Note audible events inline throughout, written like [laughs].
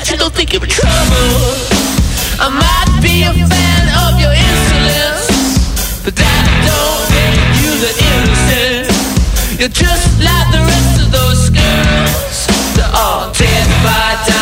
That you don't think you're in trouble. I might be a fan of your insolence, but that don't make you the innocent. You're just like the rest of those girls. They're all dead by diamonds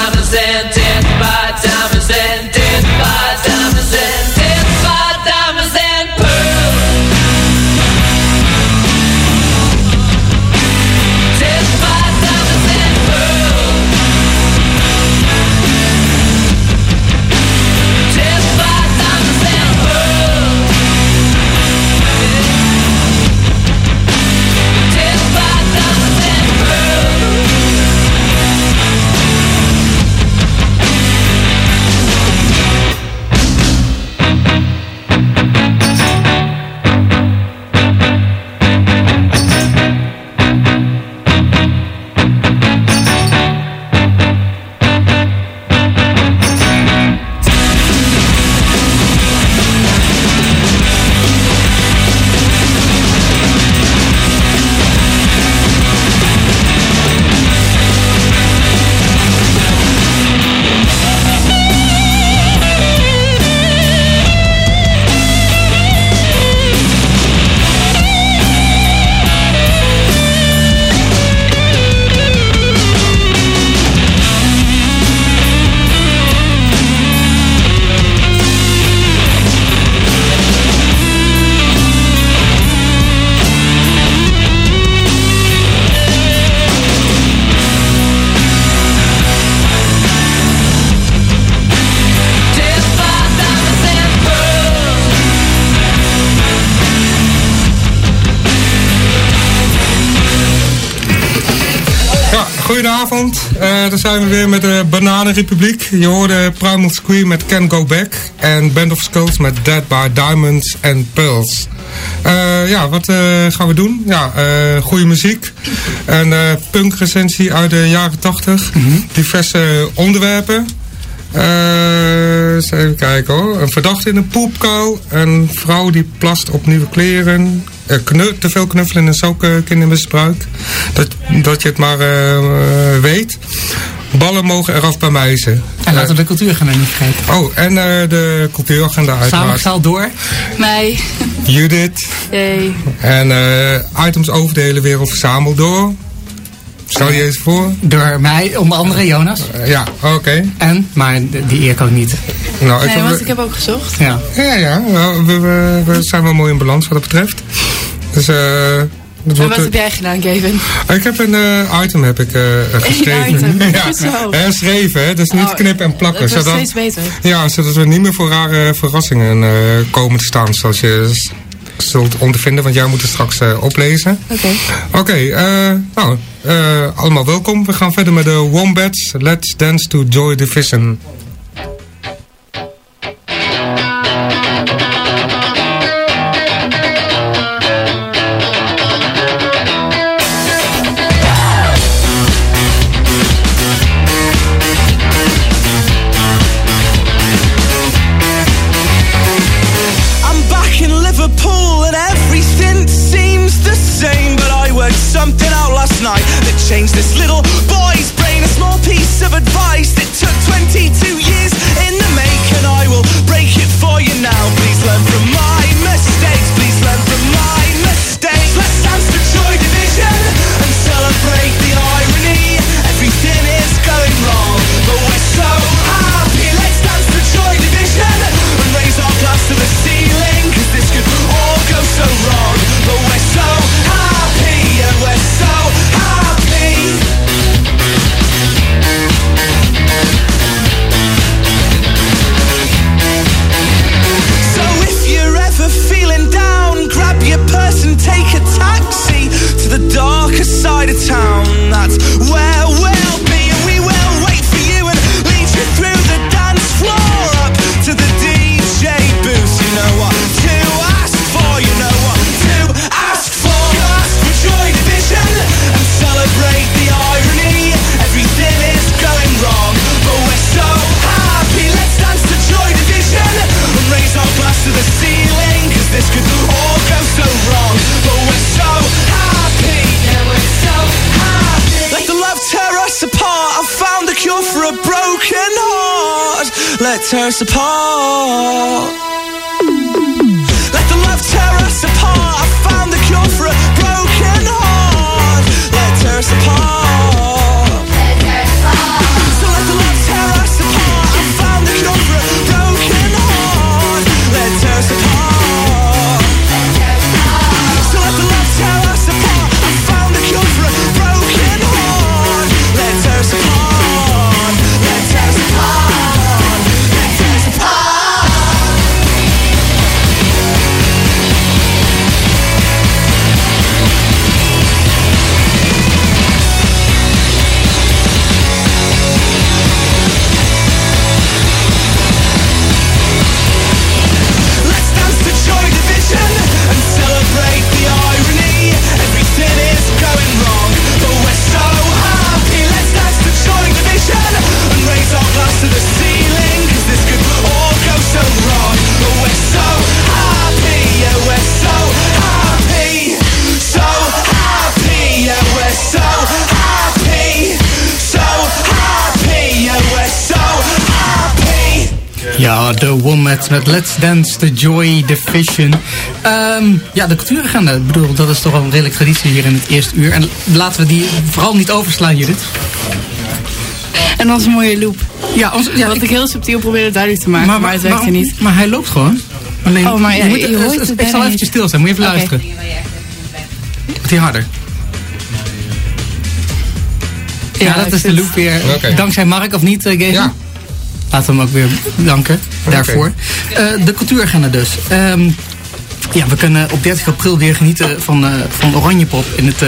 daar zijn we weer met de Bananenrepubliek. Je hoorde Primal Scream met Can Go Back. En Band of Skulls met Dead by Diamonds and Pearls. Eh, ja, wat eh, gaan we doen? Ja, eh goede muziek. Een eh punkrecensie uit de jaren 80. Diverse onderwerpen. Eh, eens even kijken hoor. Een verdachte in een poepkuil. Een vrouw die plast op nieuwe kleren. Eh, te veel knuffelen is ook eh, kindermisbruik. Dat, dat je het maar weet. Ballen mogen eraf bij meisje. En laten we de cultuuragenda niet vergeten. Oh, en eh, de cultuuragenda uiteraard. Samengesteld door. Mij. Judith. Yay. En eh, items overdelen weer of verzameld door. Stel je eens voor. Door mij, onder andere Jonas. Eh, ja, oké. En, maar die eer kan ik niet. Nou, Nee, want ik heb ook gezocht. Ja. Ja, ja, nou, we, we, we zijn wel mooi in balans wat dat betreft. Dus, eh. En wordt, wat heb jij gedaan, Kevin? eh, ik heb een eh, item heb ik, eh, [laughs] geschreven. item, [laughs] ja, zo. eh, geschreven, hè? dus niet Oh, knippen en plakken. Dat zodat, steeds beter. ja, zodat we niet meer voor rare verrassingen eh, komen te staan. Zoals je zult ondervinden, want jij moet het straks eh, oplezen. Oké. Oké, eh, nou, eh, allemaal welkom. We gaan verder met de Wombats. Let's Dance to Joy Division. tears apart. Ja, The Wombats met Let's Dance, The Joy Division. Ehm, ja, de cultuuragenda, ik bedoel, dat is toch wel een redelijk traditie hier in het eerste uur. En laten we die vooral niet overslaan, Judith. En onze mooie loop. Ja, ons, ja Wat ik- ik heel subtiel probeerde duidelijk te maken, maar, het werkte waarom- niet. Maar hij loopt gewoon. Alleen, Oh, maar ja, moet- je hoort het Ik zal eventjes stil zijn, moet je even luisteren. Wordt hij harder? Ja, dat is de loop weer. Dankzij Mark of niet, uh, Ja. Laten we hem ook weer danken daarvoor. Eh, de cultuuragenda dus. Ehm, ja, we kunnen op 30 april weer genieten van, eh van Oranjepop in het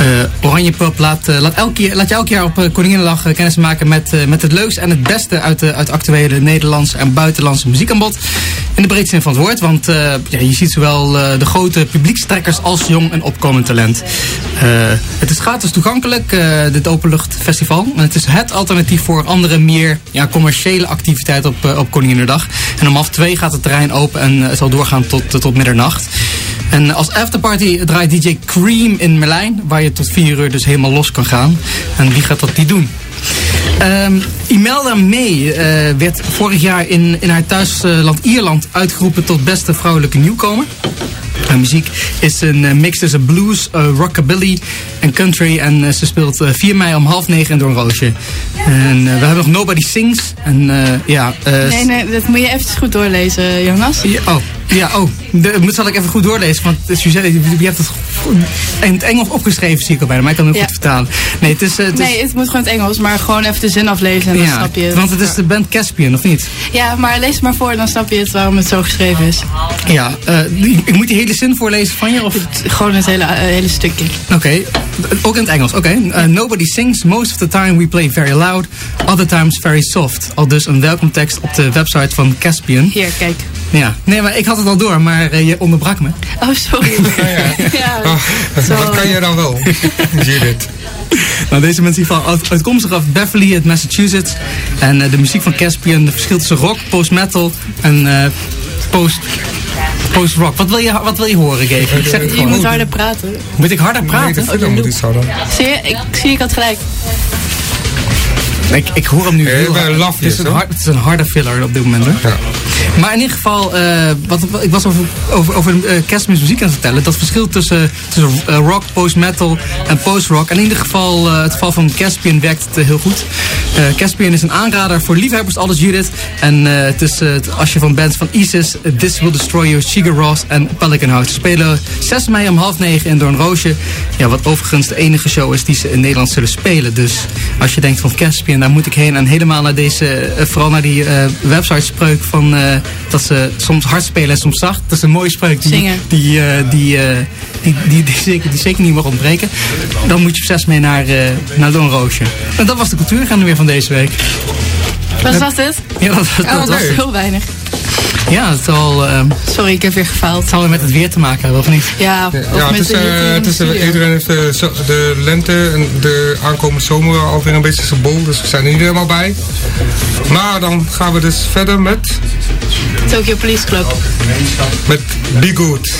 uh. Eh Oranjepop laat, eh, laat, elk keer, laat je elk jaar op uh, Koninginnedag kennis maken met, eh, met het leukste en het beste uit uit actuele Nederlandse en buitenlandse muziekaanbod. In de breedste zin van het woord, want eh, ja, je ziet zowel eh, de grote publiekstrekkers als jong en opkomend talent. Eh, het is gratis toegankelijk, eh, dit openluchtfestival. En het is het alternatief voor andere meer ja, commerciële activiteiten op, eh, op Koninginnedag. En om half twee gaat het terrein open en eh, het zal doorgaan tot, tot middernacht. En als afterparty draait DJ Cream in Merlijn, waar je tot 4 uur dus helemaal los kan gaan. En wie gaat dat niet doen? Ehm, Imelda May eh, werd vorig jaar in, in haar thuisland Ierland uitgeroepen tot beste vrouwelijke nieuwkomer. Haar muziek is een eh, mix tussen blues, eh, rockabilly en country. En ze speelt eh, 4 mei om half negen in Doornroosje. En eh, we hebben nog Nobody Sings. En ja... Nee, nee, dat moet je eventjes goed doorlezen, Jonas. ja, oh, ja, oh. Moet- zal ik even goed doorlezen? Want het Suzette, je hebt het in het Engels opgeschreven, zie ik al bijna. Maar ik kan het Ja. goed vertalen. Nee, het is... eh, het is Nee, het moet gewoon in het Engels, maar gewoon even de zin aflezen en dan ja, snap je het. want het is de band Caspian, of niet? Ja, maar lees het maar voor, dan snap je het waarom het zo geschreven is. Ja, eh, ik moet die hele zin voorlezen van je? Of? Gewoon het hele, eh, hele stukje. Oké, ook in het Engels. Oké. Nobody sings. Most of the time we play very loud. Other times very soft. Al dus een welkomtekst op de website van Caspian. Hier, kijk. Ja. Nee, maar ik had het al door, maar eh, je onderbrak me. Oh, sorry. [laughs] ja, [laughs] Ah, zo, wat kan jij dan wel? Judith. Nou, deze mensen die uit, uitkomstig af Beverly uit Massachusetts. En eh, de muziek van Caspian de verschilt tussen rock, post-metal en eh, post... Post-rock. Wat wil je, wat wil je horen, Gege? Ik zeg het Je moet harder praten. Moet ik harder Nee, praten? de film moet iets houden. Zie je, ik zie ik had gelijk. Ik, ik hoor hem nu Ja, je heel hard. het, is een hoor. hard, het is een harde filler op dit moment. Hoor. Ja. Maar in ieder geval, eh, wat, ik was over, over, over uh, Caspin's muziek aan het vertellen. Dat verschil tussen, tussen eh, rock, post-metal en post-rock. En in ieder geval, eh, het geval van Caspian werkt eh, heel goed. Eh, Caspian is een aanrader voor liefhebbers, alles Judith. En eh, het eh, als je van bands van Isis, eh, This Will Destroy You, Sugar Ross en Pelican houdt. Ze spelen 6 mei om half negen in Doornroosje. Ja, wat overigens de enige show is die ze in Nederland zullen spelen. Dus als je denkt van Caspian, daar moet ik heen. En helemaal naar deze, eh, vooral naar die eh website-spreuk van eh, dat ze soms hard spelen en soms zacht. Dat is een mooie spreuk die, eh, die, eh, die, die, die, zeker, die zeker niet mag ontbreken. Dan moet je 6 mei naar, eh naar Doornroosje. En dat was de cultuurgaande weer van deze week. Was dat het? Ja, dat, dat, Oh, was dat het. heel weinig. Ja, het zal, eh, Sorry, ik heb weer gefaald. het zal weer met het weer te maken hebben, of niet? Ja, of Ja, met het is, de eh, het is, eh, iedereen heeft de, zo- de lente en de aankomende zomer alweer een beetje zijn bol. Dus we zijn er niet helemaal bij. Maar dan gaan we dus verder met, Tokyo Police Club. met Be Good.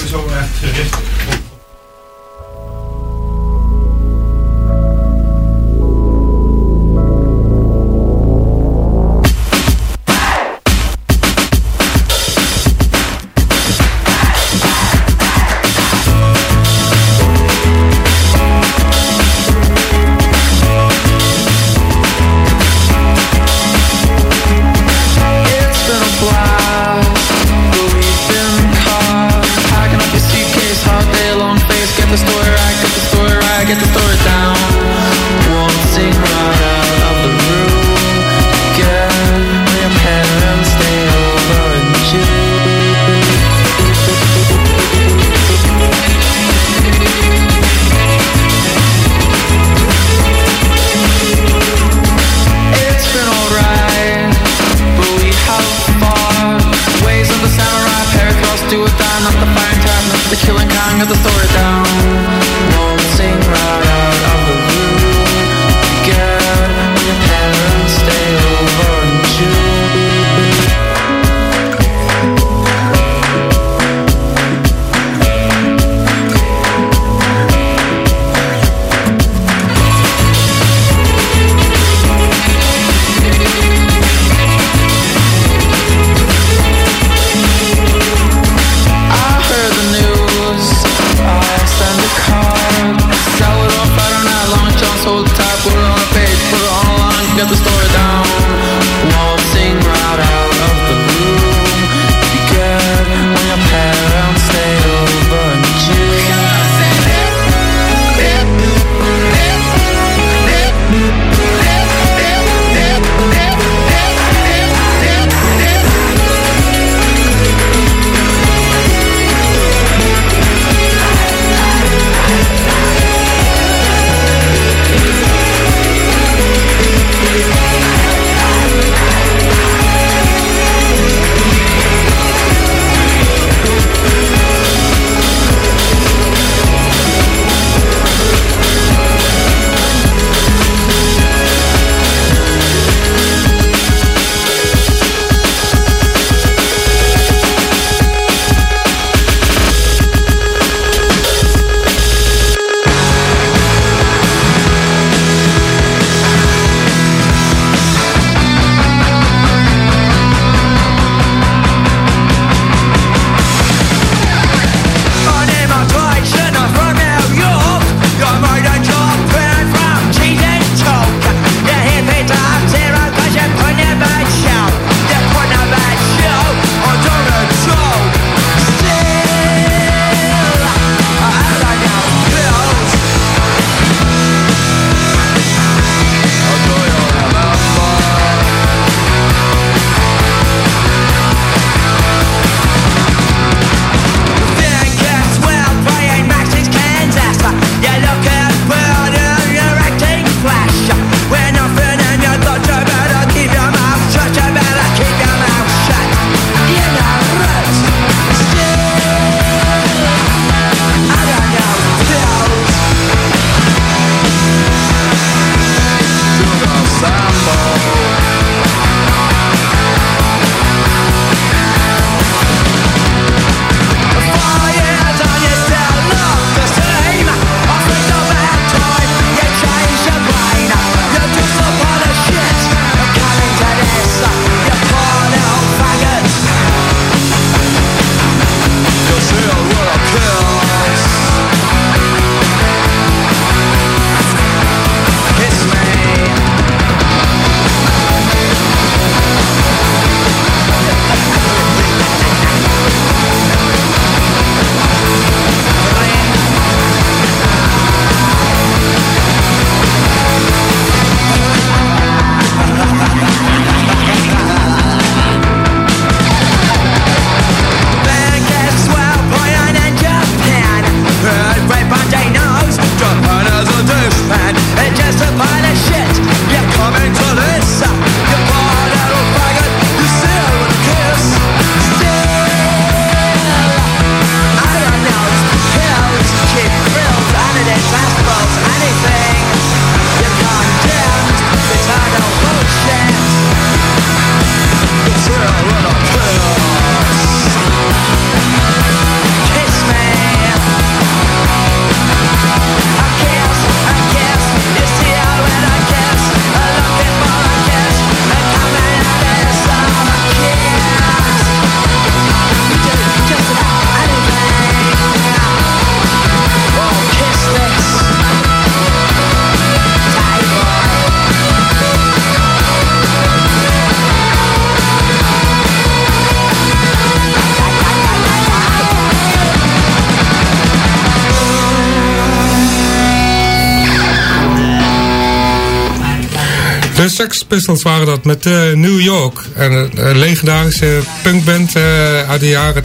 De Sex Pistols waren dat met eh, New York. En een een legendarische punkband eh, uit de jaren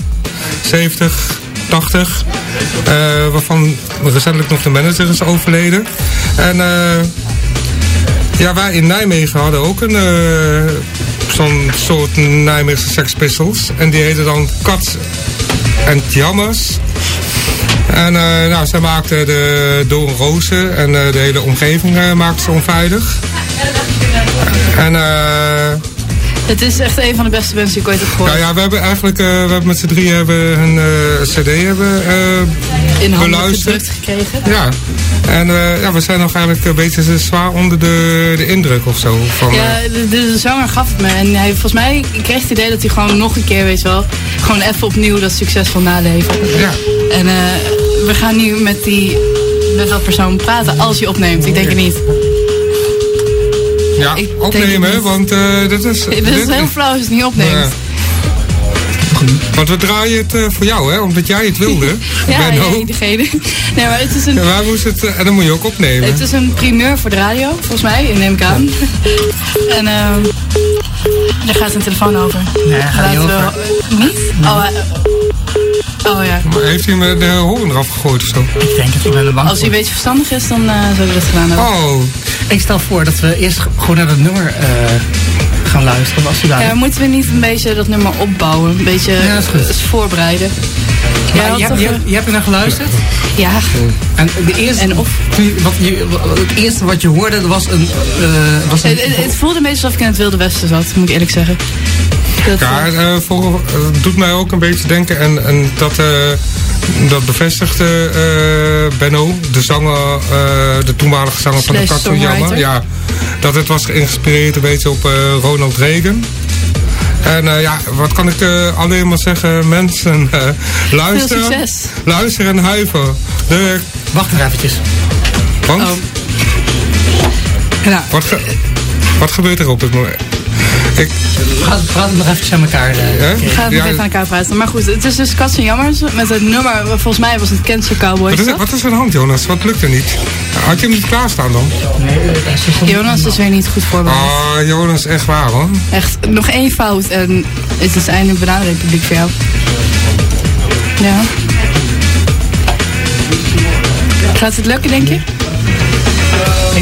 70, 80. eh, waarvan recentelijk nog de manager is overleden. En ja, wij in Nijmegen hadden ook een soort Nijmeegse Sex Pistols. En die heette dan Cats and Jammers. En nou, zij maakten de doornrozen en de hele omgeving maakten ze onveilig. En eh, Het is echt een van de beste bands die ik ooit heb gehoord. nou ja, we hebben eigenlijk eh, we hebben met z'n drieën hebben hun eh, cd hebben, eh, in handen beluisterd. gekregen. Ja, en ja, we zijn nog eigenlijk een beetje zwaar onder de, de indruk of zo. Van, Ja, de, zanger gaf het me. En hij, volgens mij kreeg het idee dat hij gewoon nog een keer, weet je wel, gewoon even opnieuw dat succesvol naleven. ja. En we gaan nu met, die, met dat persoon praten als hij opneemt. Ik denk het niet. Ja, Ik opnemen, want eh dit is... Het is heel flauw als het niet opneemt. Ja. Want we draaien het eh, voor jou, hè, omdat jij het wilde. [laughs] Ja, jij degene. Nee, maar het is een, En wij moesten het, eh, en dan moet je ook opnemen. het is een primeur voor de radio, volgens mij, neem ik aan. [laughs] En ehm daar gaat een telefoon over. Nee, gaat niet over. we... Niet? Oh, oh ja. Maar heeft hij me de horen eraf gegooid of zo? Ik denk het, ik ben er bang Als hij een beetje verstandig is, dan eh zullen we dat gedaan hebben. Oh, Ik stel voor dat we eerst gewoon naar het nummer eh, gaan luisteren. Als daar... Ja, moeten we niet een beetje dat nummer opbouwen? Een beetje Ja, dat is goed. voorbereiden? Ja, je, hebt, je, hebt- je hebt er naar geluisterd? ja. En, de eerste, En of? wat je, het eerste wat je hoorde was een... eh, was een Het, voelde een beetje alsof ik in het Wilde Westen zat, moet ik eerlijk zeggen. Dat, ja, eh, eh, voor, het doet mij ook een beetje denken. En, en dat, eh, dat bevestigde eh, Benno, de zanger, eh, de toenmalige zanger van de Katsuyama. songwriter. Ja, dat het was geïnspireerd een beetje op eh, Ronald Reagan. En eh, ja, wat kan ik eh, alleen maar zeggen? Mensen, eh luister. Veel succes. Luister en huiver. De, Wacht nog eventjes. want, Oh. Nou, wat, ge- wat gebeurt er op dit moment? Ik, we gaan praten nog eventjes aan elkaar. hè? Ik ga het Ja, nog even aan elkaar praten. Maar goed, het is dus Cats en Jammers met het nummer, volgens mij was het Cancel Cowboys. wat, is, wat is er aan de hand, Jonas? Wat lukt er niet? Had je hem niet klaarstaan dan? Nee, dat is Jonas is weer niet goed voorbereid. Oh, Jonas, echt waar hoor. Echt, nog één fout en het is einde bananenrepubliek voor jou. Ja. Gaat het lukken, denk je? Ik,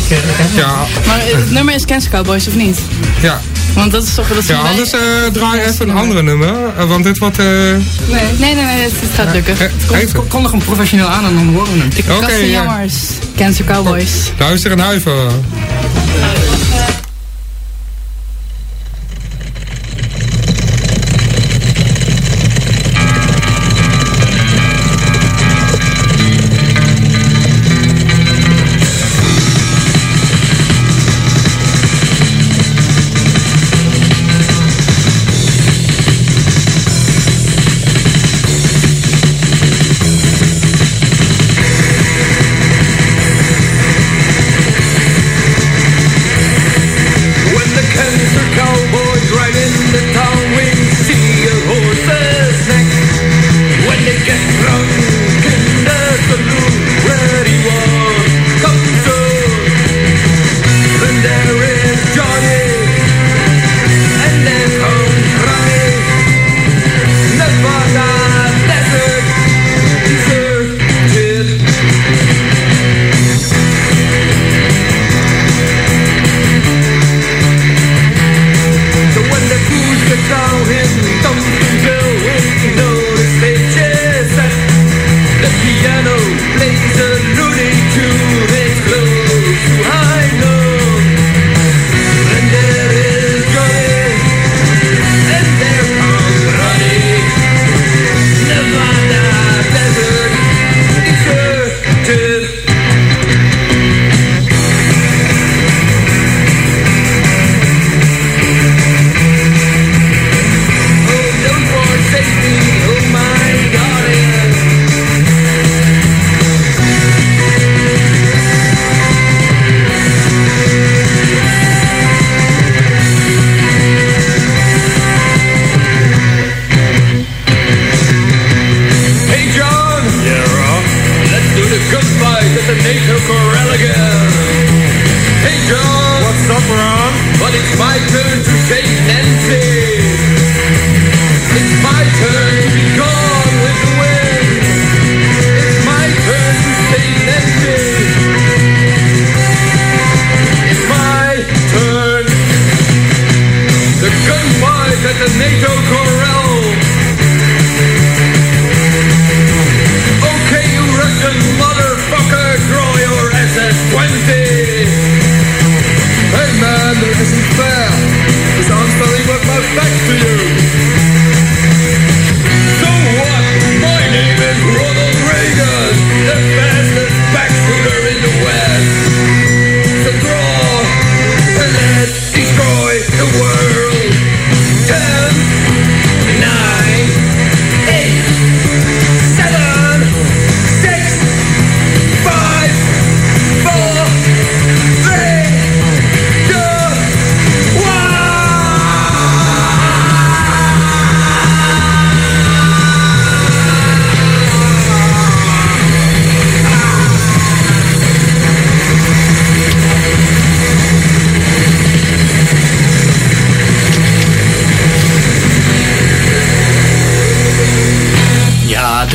eh, ik heb Ja, Maar het nummer is Cancel Cowboys, of niet? ja. Want dat is toch... Dat is ja anders eh, draai even een andere nummer. eh, want dit wordt... eh Nee, nee, nee, nee het, het gaat lukken. even. Kon- Kondig hem professioneel aan en dan horen we hem. De Oké, ja. Jammers. Cancel Cowboys. Luister en huiver.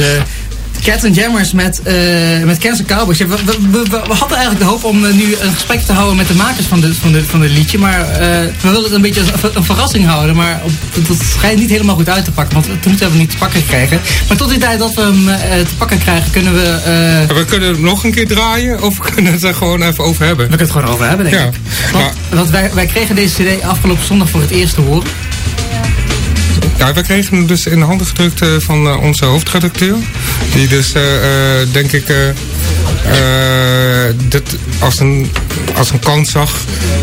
De Cats and Jammers met, eh met Cancer Cowboys. Ja, we, we, we, we hadden eigenlijk de hoop om eh, nu een gesprek te houden met de makers van de, van de, van de liedje. Maar eh, we wilden het een beetje als een, een verrassing houden. Maar op, dat, schijnt niet helemaal goed uit te pakken. Want toen hebben we niet te pakken gekregen. Maar tot die tijd dat we hem eh, te pakken krijgen, kunnen we... eh, We kunnen hem nog een keer draaien of [laughs] we kunnen het er gewoon even over hebben. we kunnen het gewoon over hebben, denk Ja, ik. Want, want wij, wij kregen deze cd afgelopen zondag voor het eerst te horen. We kregen hem dus in de handen gedrukt eh, van eh, onze hoofdredacteur. Die dus, eh, denk ik, dit als een, als een kans zag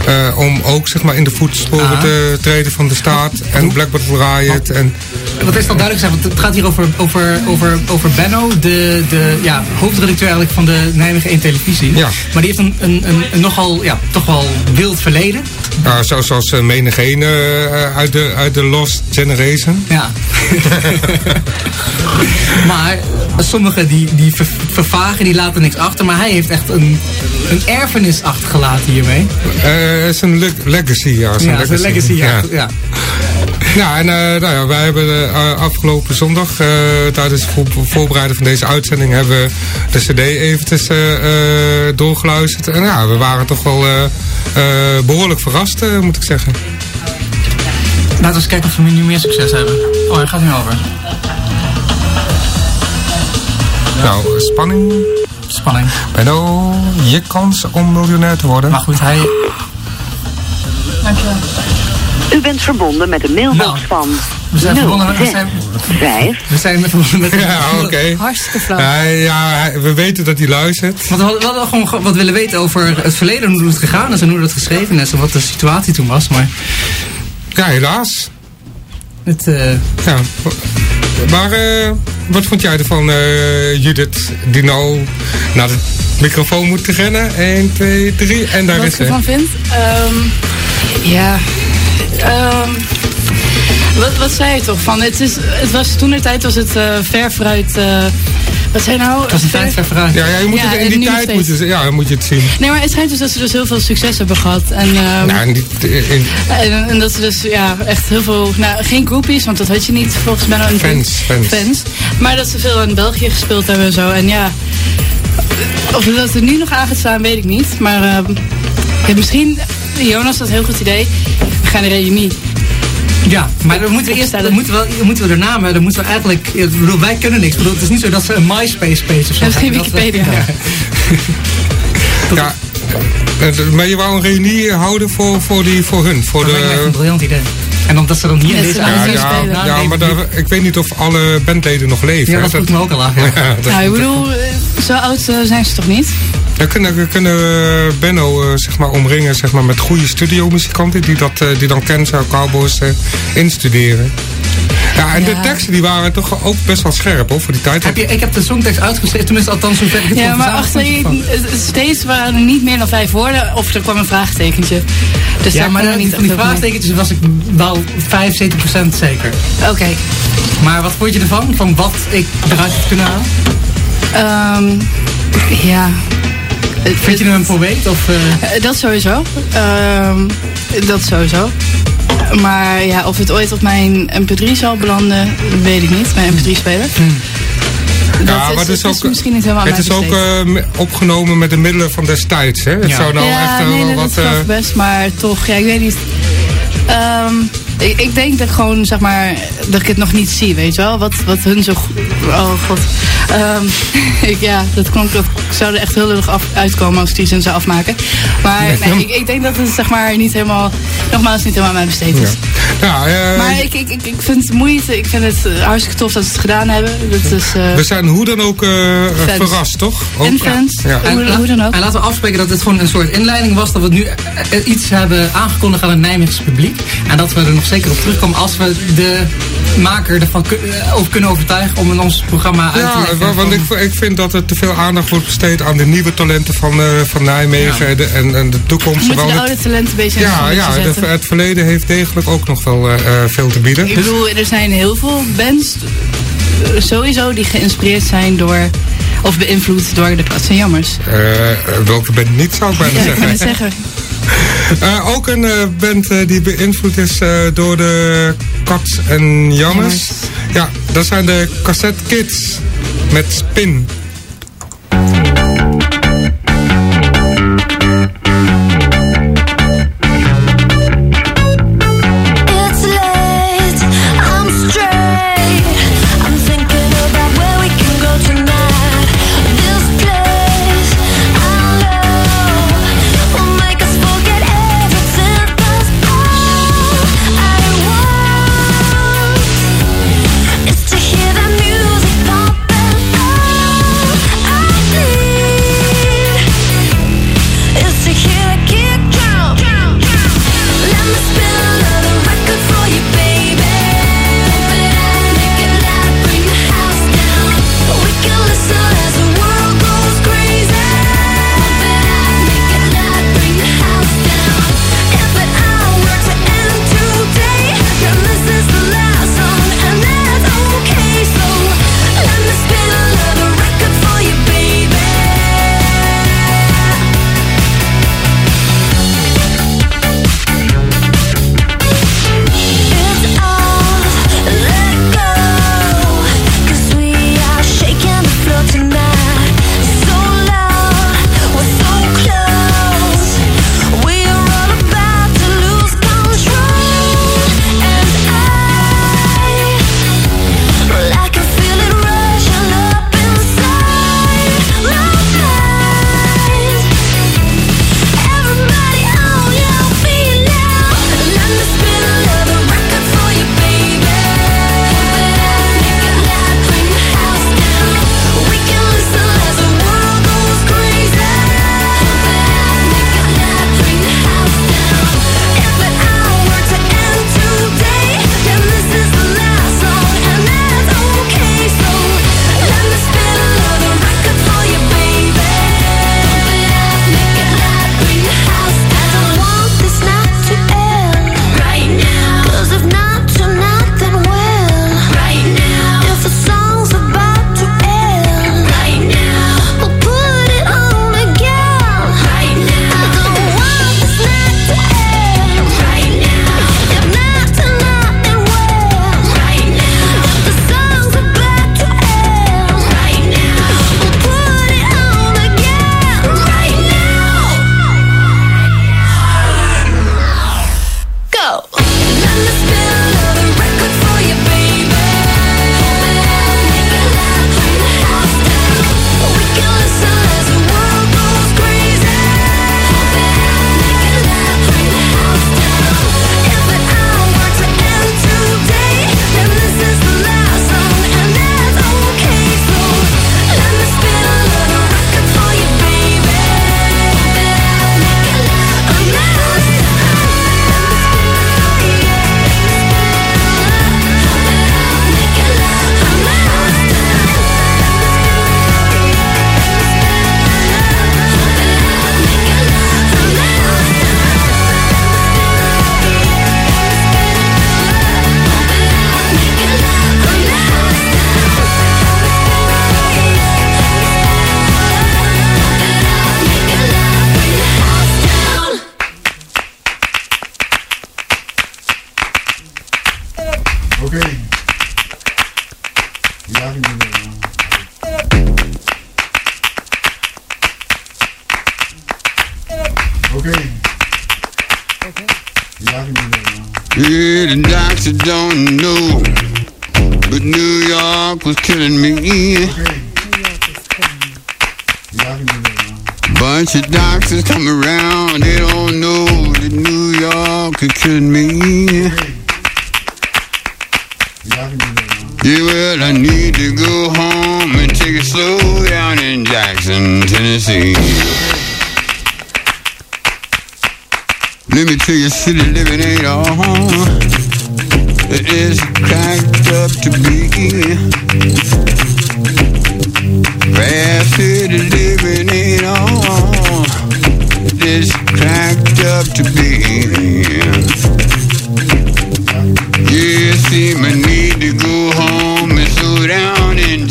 eh, om ook zeg maar, in de voetsporen Ah. te treden van de staat en Blackbird Riot. En, Wat is dan duidelijk zijn? Want het gaat hier over, over, over, over Benno, de, de ja, hoofdredacteur eigenlijk van de Nijmegen 1 televisie. Ja. Maar die heeft een, een, een, een nogal, ja, toch wel wild verleden. ja, zo, zoals uh, menigeen eh, uit, de, uit de Lost Generation. Ja. [laughs] maar sommigen die, die ver- vervagen, die laten niks achter. Maar hij heeft echt een, een erfenis achtergelaten hiermee. Eh, Het is een le- legacy, ja. is een legacy. Ja. Ja. En eh, nou ja, wij hebben eh, afgelopen zondag, eh, tijdens het voor- voorbereiden van deze uitzending, hebben we de cd eventjes eh, eh, doorgeluisterd. En ja, we waren toch wel eh, eh, behoorlijk verrast, eh, moet ik zeggen. Laten we eens kijken of we nu meer succes hebben. Oh, hij gaat nu over. Nou, spanning. Spanning. Benno, je kans om miljonair te worden. Maar goed, hij... U bent verbonden met de mailbox Nou, van we zijn verbonden met- we 06 zijn- 5 We zijn verbonden met... Ja, oké. Hartstikke flauw. Ja, we weten dat hij luistert. Want we hadden, we hadden gewoon ge- wat willen weten over het verleden, hoe het gegaan is en hoe dat geschreven is en wat de situatie toen was. Maar Ja, helaas. het, eh, Ja. Maar eh, wat vond jij ervan, eh, Judith, die nou naar de microfoon moet rennen? 1, 2, 3 en daar Wat is ik ze. ervan vind? Ehm, ja. Ehm, wat, wat zei je toch? Van, het, is, het was toen de tijd was het eh, ver vooruit. Eh, wat zei je nou? het was een tijd ver vooruit. Ja, ja, je moet Ja, het, in die tijd moet je, ja, moet je het zien. Nee, maar het schijnt dus dat ze dus heel veel succes hebben gehad. En, ehm, Nou, en die, in, en, en dat ze dus ja, echt heel veel, nou geen groupies, want dat had je niet volgens mij. nou, Fans, fans. Maar dat ze veel in België gespeeld hebben en zo. En ja, of dat er nu nog aan gaat staan, weet ik niet. Maar ehm, ja, misschien, Jonas had een heel goed idee. We gaan een reunie. Ja, maar dan moeten we eerst, dan moeten we, dan moeten we de namen, dan moeten we eigenlijk, ik bedoel, wij kunnen niks. Ik bedoel, het is niet zo dat ze een MySpace page of zo Ja, misschien hebben. Dat- Wikipedia. ja. [laughs] ja, maar je wou een reunie houden voor, voor, die, voor hun. Voor Dat lijkt me echt een de, briljant idee. En omdat ze dan hier in Ja, deze ze- ja, ja, maar daar, ik weet niet of alle bandleden nog leven. Ja, dat vroeg me ook al af. Ja. [laughs] Ja, dat- Nou, ik bedoel, eh, zo oud eh, zijn ze toch niet? Dan kunnen, we kunnen eh, Benno eh, zeg maar, omringen zeg maar, met goede studiomuzikanten die, dat, eh, die dan Kansas Cowboys eh, instuderen. Ja, en de teksten die waren toch ook best wel scherp hoor, voor die tijd. Heb je, ik heb de songtekst uitgeschreven, tenminste althans zover ik het Ja, maar verzameld achter vond ik van. je, steeds waren er niet meer dan vijf woorden. Of er kwam een vraagtekentje. Dus Ja, maar er niet van die vraagtekentjes was ik wel 75% zeker. Oké. Maar wat vond je ervan? Van wat ik eruit had kunnen halen? Ehm, ja. Vind je hem een poëet? Of, eh, Eh, Dat sowieso. Ehm, Dat sowieso. Maar ja, of het ooit op mijn mp3 zal belanden, weet ik niet. Mijn mp3-speler. Dat Ja, is, maar het is ook, misschien niet helemaal aan het is ook eh, me- opgenomen met de middelen van destijds. Hè? Het Ja. zou nou ja, echt nee, wel nee, wat... dat eh, best. Maar toch, ja, ik weet niet. Ehm, ik, ik denk dat ik gewoon, zeg maar, dat ik het nog niet zie, weet je wel? Wat, wat hun zo... go- Oh, god. Ehm, [laughs] ik, ja, dat klonk, dat zou er echt heel lullig af, uitkomen als ik die zin zou afmaken. Maar nee, ik, ik denk dat het, zeg maar, niet helemaal... Nogmaals, niet helemaal aan mij besteed is. ja, eh, Maar ik, ik, ik, ik vind het moeite. Ik vind het eh, hartstikke tof dat ze het gedaan hebben. Dat is... eh, we zijn hoe dan ook eh, verrast, toch? Ook? en fans. Ja. Hoe, En, hoe dan ook. en laten we afspreken dat het gewoon een soort inleiding was. Dat we nu iets hebben aangekondigd aan het Nijmeegse publiek. En dat we er nog zeker op terugkomen als we de maker ervan eh, over kunnen overtuigen om in ons programma uit te Ja, leggen. wa- want ik, ik vind dat er te veel aandacht wordt besteed aan de nieuwe talenten van, eh, van Nijmegen Ja. de- en, en de toekomst. We moeten de oude talenten ja, ja de- het verleden heeft degelijk ook nog wel eh, eh, veel te bieden. Ik bedoel, er zijn heel veel bands sowieso die geïnspireerd zijn door of beïnvloed door de Kats en Jammers. Eh, welke band niet, zou ik bijna Ja, ik kan zeggen. het zeggen. [laughs] Eh, ook een eh, band eh, die beïnvloed is door de Kats en Jammers. Jammers. Ja, dat zijn de Cassette Kids met Spin.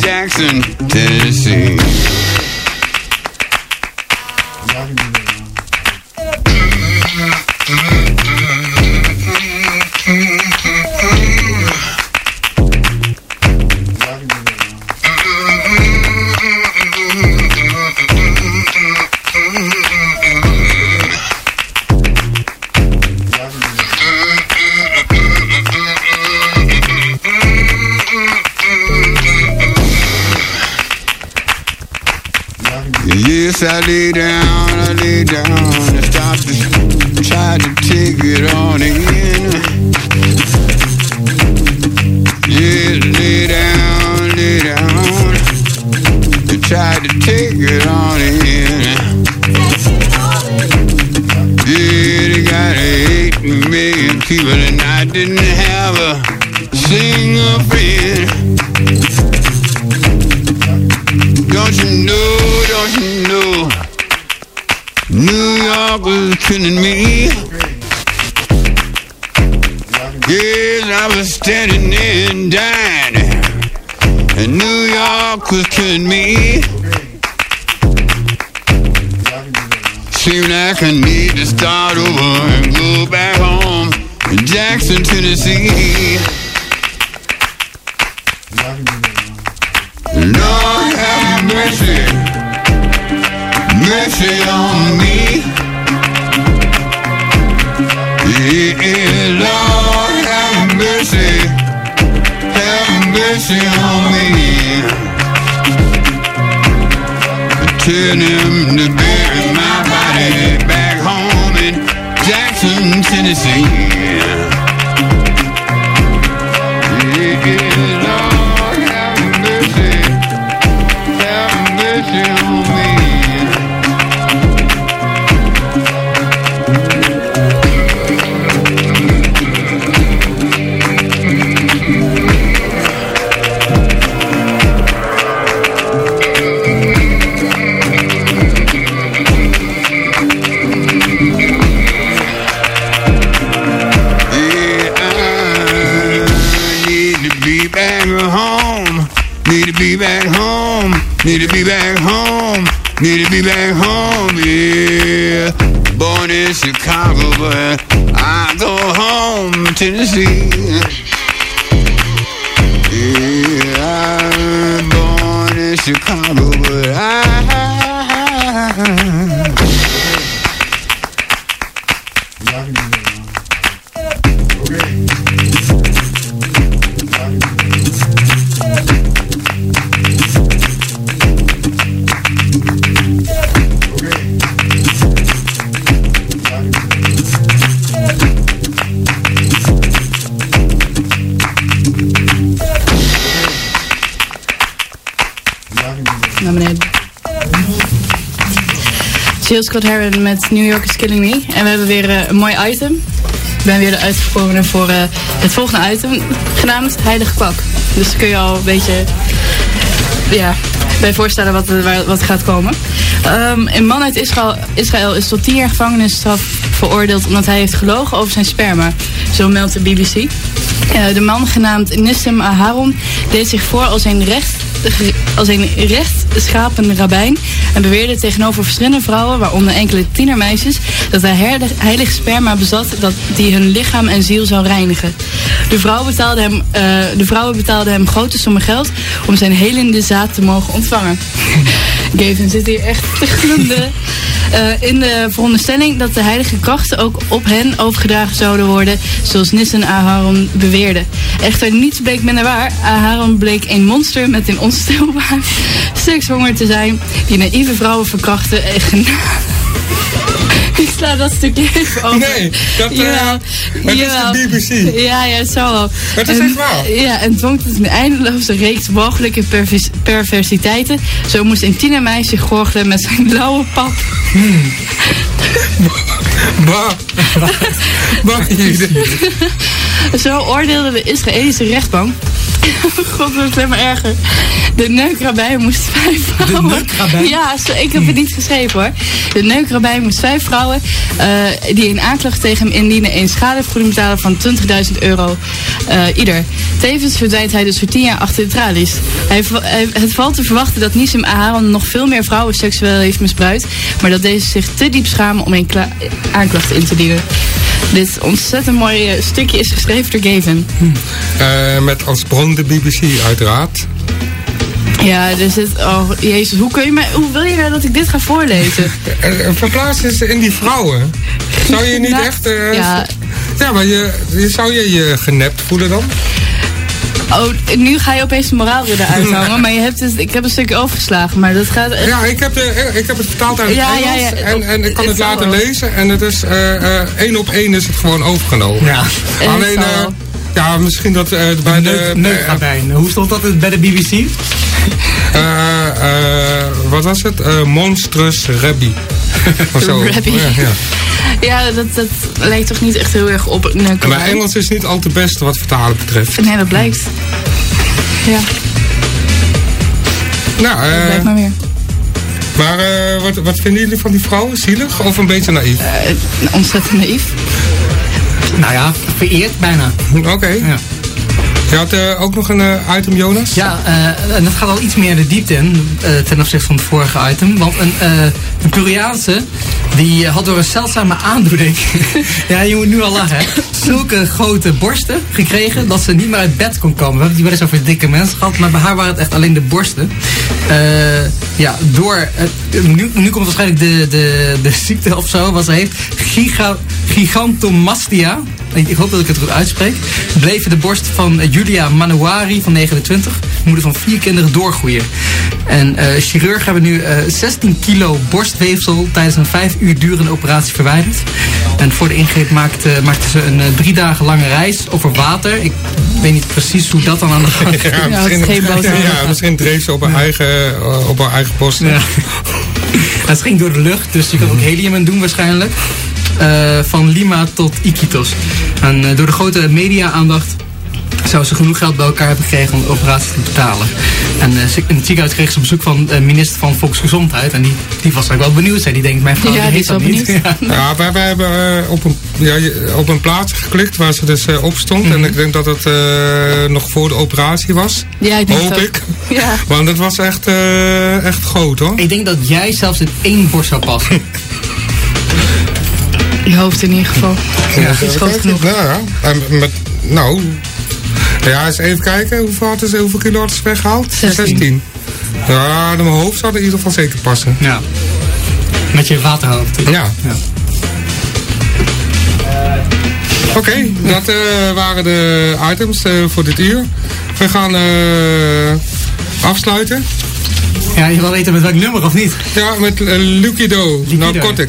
Jackson, Tennessee. Sing Scott Heron met New York is Killing Me. En we hebben weer eh, een mooi item. Ik ben weer de uitverkorene voor eh, het volgende item, genaamd Heilige Kwak. Dus kun je al een beetje ja, bij voorstellen wat, eh, wat gaat komen. Um, een man uit Israël, Israël is tot 10 jaar gevangenisstraf veroordeeld omdat hij heeft gelogen over zijn sperma. Zo meldt de BBC. De man genaamd Nissim Aharon deed zich voor als een recht als een rechtschapen rabbijn en beweerde tegenover verschillende vrouwen, waaronder enkele tienermeisjes, dat hij heilig, sperma bezat dat die hun lichaam en ziel zou reinigen. De, vrouw betaalde hem, eh, de vrouwen betaalden hem grote sommen geld om zijn helende zaad te mogen ontvangen. [laughs] Gavin zit hier echt te glunderen. Eh, in de veronderstelling dat de heilige krachten ook op hen overgedragen zouden worden, zoals Nis en Aharon beweerden. Echter, niets bleek minder waar. Aharon bleek een monster met een onstilbaar [laughs] sekshonger te zijn, die naïeve vrouwen verkrachtte en gena- Ik sla dat stukje even over. Nee, dat, eh, Jawel, het is de BBC. Ja, ja, zo wel. Het is echt waar. Ja, en dwong tot een eindeloze reeks walgelijke pervers- perversiteiten. Zo moest een tienermeisje gorgelen met zijn blauwe pap. Bah. Bah, Zo oordeelde de Israëlische rechtbank. [laughs] God, dat is alleen maar erger. De neukrabijn moest vijf vrouwen... neukrabijn? Ja, zo, ik heb het niet geschreven hoor. De neukrabijn moest vijf vrouwen eh, die een aanklacht tegen hem indienen... een schadevergoeding betalen van 20.000 euro eh, ieder. Tevens verdwijnt hij dus voor 10 jaar achter de tralies. Hij, het valt te verwachten dat Nisim Aharon nog veel meer vrouwen seksueel heeft misbruikt... maar dat deze zich te diep schamen om een kla- aanklacht in te dienen. Dit ontzettend mooie stukje is geschreven door Gavin. Eh, met als bron de BBC uiteraard. Ja, er zit... Oh, jezus, hoe, kun je mij, hoe wil je nou dat ik dit ga voorlezen? En, [laughs] en verplaats eens in die vrouwen. Zou je niet [laughs] Nou, echt... eh, ja. ja, maar je, je- zou je je genept voelen dan? Oh, nu ga je opeens de moraalridder uithangen, [laughs] maar je hebt het, ik heb een stukje overgeslagen, maar dat gaat echt... Ja, ik heb, de, ik heb het vertaald uit het Ja, Engels. ja, ja. En, en ik kan Het laten wel. lezen. En het is eh, eh, één op één is het gewoon overgenomen. Ja. [laughs] Alleen, eh, ja, misschien dat eh, bij de... Neuk, neukrabijn. Hoe stond dat bij de BBC? [laughs] eh, eh, wat was het? Monstrous Rabbi. Of zo. Rabbi. Ja, ja. Ja, dat, dat lijkt toch niet echt heel erg op een En mijn Engels is niet al te best wat vertalen betreft. Nee, dat blijkt. Ja, Nou, eh, blijkt maar weer. maar eh, wat, wat vinden jullie van die vrouwen? Zielig of een beetje naïef? Eh, ontzettend naïef. Nou ja, vereerd bijna. Oké. Ja. Je had eh, ook nog een eh, item, Jonas? Ja, eh, en dat gaat al iets meer de diepte in ten opzichte van het vorige item. Want een, een Koreaanse, die had door een zeldzame aandoening, [laughs] ja je moet nu al lachen, zulke grote borsten gekregen dat ze niet meer uit bed kon komen. We hebben het wel eens over dikke mensen gehad, maar bij haar waren het echt alleen de borsten. Ja, door, nu, nu komt waarschijnlijk de, de, de ziekte of zo, wat ze heeft, Giga, gigantomastia. Ik ik hoop dat ik het goed uitspreek. Bleven de borst van eh, Julia Manouari van 29, moeder van vier kinderen, doorgroeien. En eh chirurgen hebben nu eh, 16 kilo borstweefsel tijdens een vijf uur durende operatie verwijderd. En voor de ingreep maakte, maakte ze een drie dagen lange reis over water. Ik weet niet precies hoe dat dan aan de gang ging. Ja, [laughs] ja, misschien dreef ze op haar eigen, op haar eigen post. Ja. [laughs] Het ging door de lucht, dus je kan ook helium in doen waarschijnlijk. Eh, van Lima tot Iquitos. En eh, door de grote media-aandacht zou ze genoeg geld bij elkaar hebben gekregen om de operatie te betalen. En eh, ze- in het ziekenhuis kreeg ze een bezoek van de minister van Volksgezondheid. En die, die was eigenlijk wel benieuwd. Zei, die denkt, mijn vrouw Ja, die heeft is wel dat niet. benieuwd. [laughs] Ja. Ja, wij, wij hebben op, een, ja, op een plaatje geklikt waar ze dus eh, op stond. Mhm. En ik denk dat het eh, nog voor de operatie was. Ja, ik denk Hoop ik. Ja. [laughs] Want het was echt, eh, echt groot hoor. Ik denk dat jij zelfs in één borst zou passen. [laughs] Je hoofd in ieder geval. Ja, is groot genoeg. Nou ja, en met, nou, ja, eens even kijken. Hoeveel, had ze, hoeveel kilo had ze weggehaald? 16. Ja, mijn hoofd zou er in ieder geval zeker passen. Ja. Met je waterhoofd. Ja. Ja. Oké, dat eh, waren de items eh, voor dit uur. We gaan eh, afsluiten. ja, je wil weten met welk nummer of niet? Ja, met uh, Lukido, Lukido. Narcotic.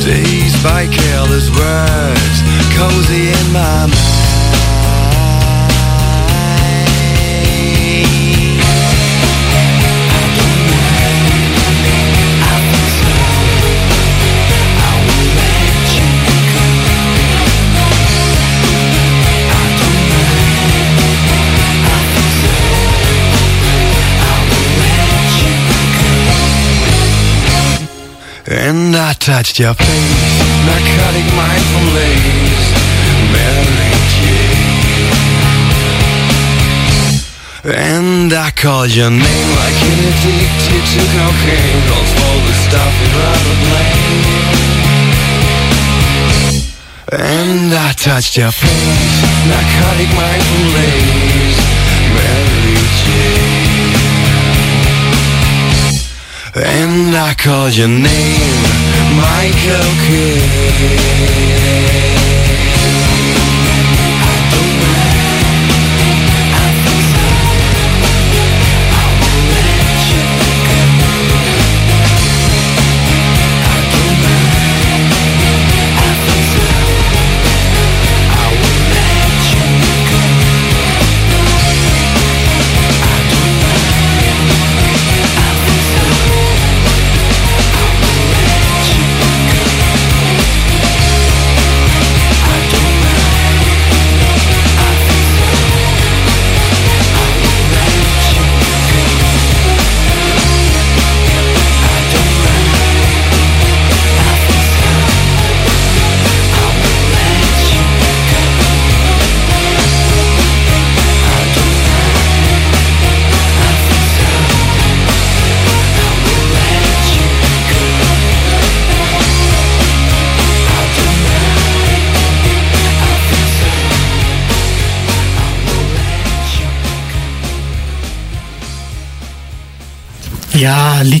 Dazed by careless words, cozy in my mind. I touched your face, narcotic mindful lace, Mary Jane. And I called your name like an addicted to cocaine, calls for the stuff in rubber blade. And I touched your face, narcotic mindful lace, Mary Jane. And I called your name, Michael Kidd.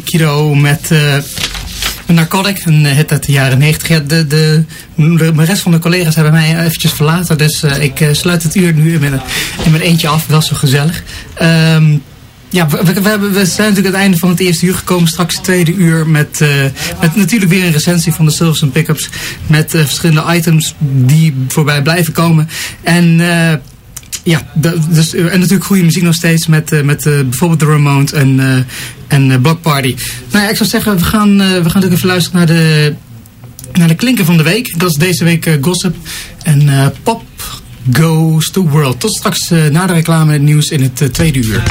Ja, Likido met uh, Narcotic, een hit uit de jaren 90. Ja, de, de, de, rest van de collega's hebben mij eventjes verlaten, dus uh, ik sluit het uur nu in mijn, in mijn eentje af. Wel zo gezellig. Um, ja, we, we, hebben, we zijn natuurlijk aan het einde van het eerste uur gekomen. Straks het tweede uur met, met natuurlijk weer een recensie van de Silvers and Pickups. Met verschillende items die voorbij blijven komen. En ja, dus, en natuurlijk goede muziek nog steeds met, uh, met uh, bijvoorbeeld de Ramones en, en Block Party. Nou ja, ik zou zeggen, we gaan, we gaan natuurlijk even luisteren naar de, naar de klinker van de week. Dat is deze week Gossip en Pop Goes to World. Tot straks na de reclame en nieuws in het tweede uur.